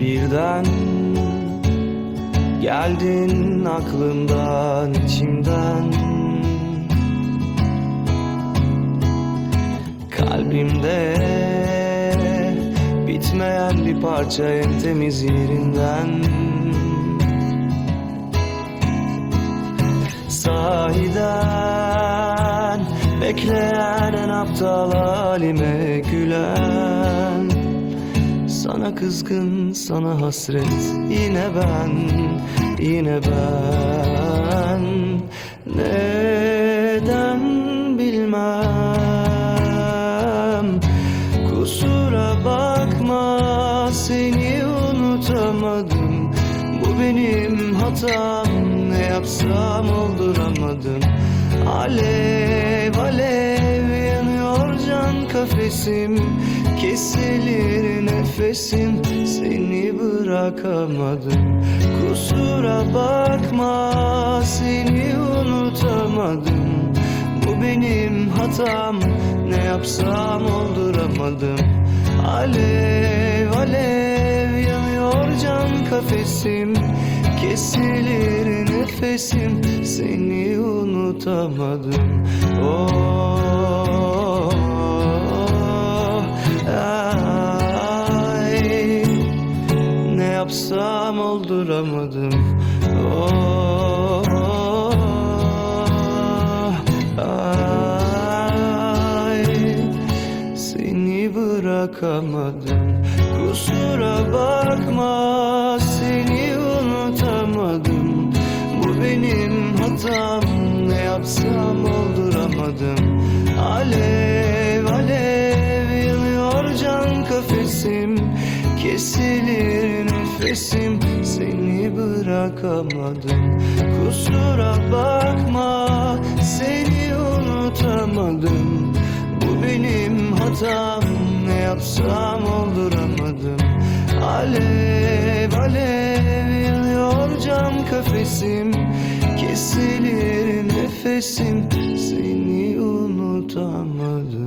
Birden geldin aklımdan içimden. Kalbimde bitmeyen bir parça en temiz yerinden. Sahiden bekleyen en aptal halime gülen Sana kızgın, sana hasret. Yine ben, yine ben. Neden bilmem? Kusura bakma seni unutamadım. Bu benim hatam. Ne yapsam olduramadım. Alev alev yanıyor can kafesim Kesilir nefesim seni bırakamadım. Kusura bakma seni unutamadım. Bu benim hatam ne yapsam olduramadım. Alev alev yanıyor can kafesim. Kesilir nefesim seni unutamadım. Oh, yapsam olduramadım Oh, ay, seni bırakamadım. Kusura bakma seni unutamadım. Bu benim hatam ne yapsam olduramadım Alev alev yanıyor can kafesim Kesilir nefesim bırakamadım. Kusura bakma seni unutamadım. Bu benim hatam ne yapsam olduramadım Alev alev yanıyor cam kafesim. Kesilir nefesim seni unutamadım.